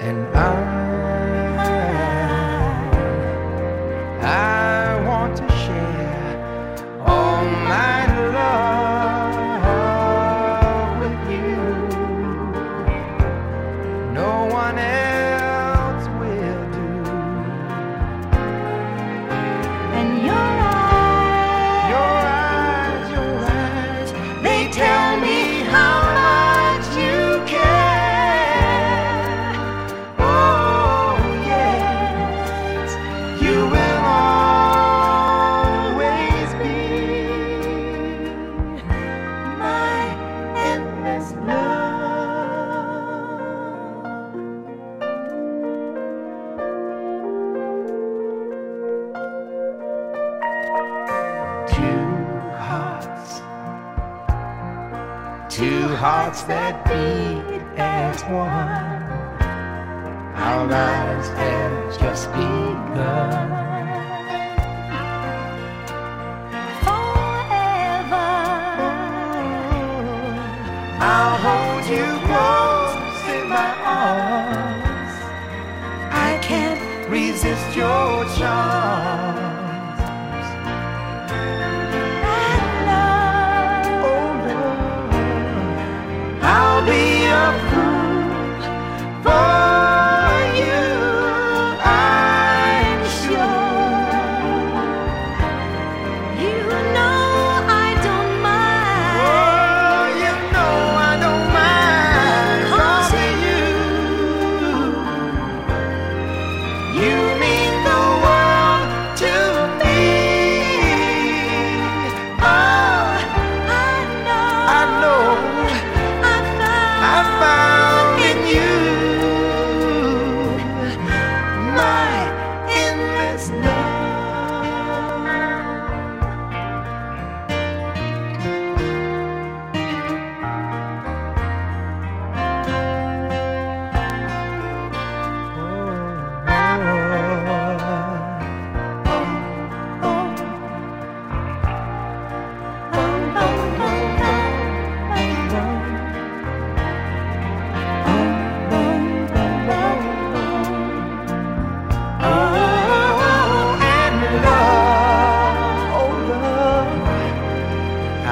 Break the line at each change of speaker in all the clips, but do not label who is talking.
And I, I want to share all my love with you. No one else two hearts that beat as one. Our lives have just begun.
Forever,
I'll hold you close in my arms.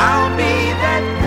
I'll be that